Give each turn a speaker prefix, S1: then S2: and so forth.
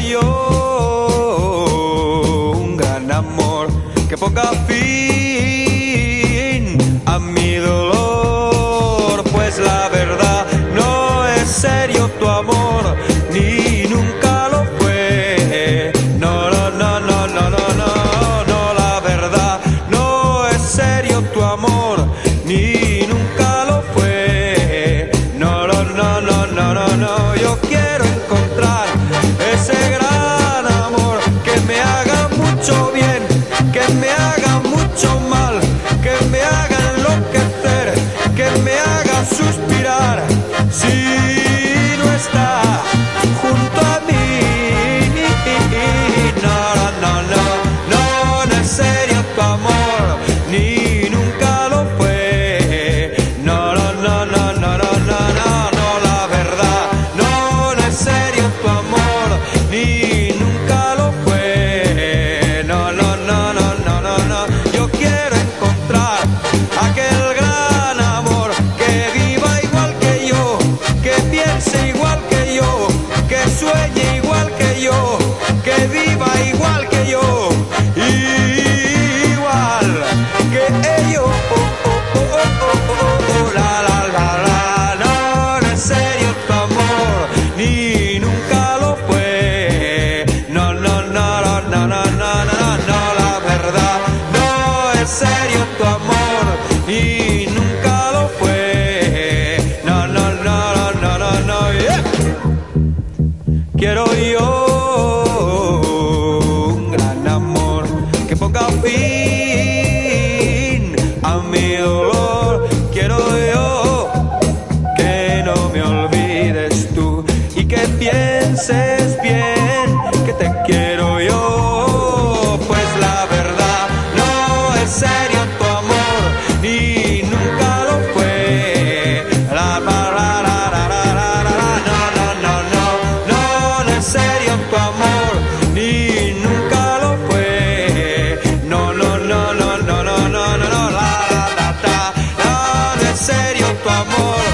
S1: yo un gran amor que ponga fin No es serio tu amor, ni nunca lo fue. No, no, no, no, no, no, no, no, no, no. La verdad, no es serio tu amor, ni nunca lo fue. No, no, no, no, no, no, no, yeah. quiero yo amor.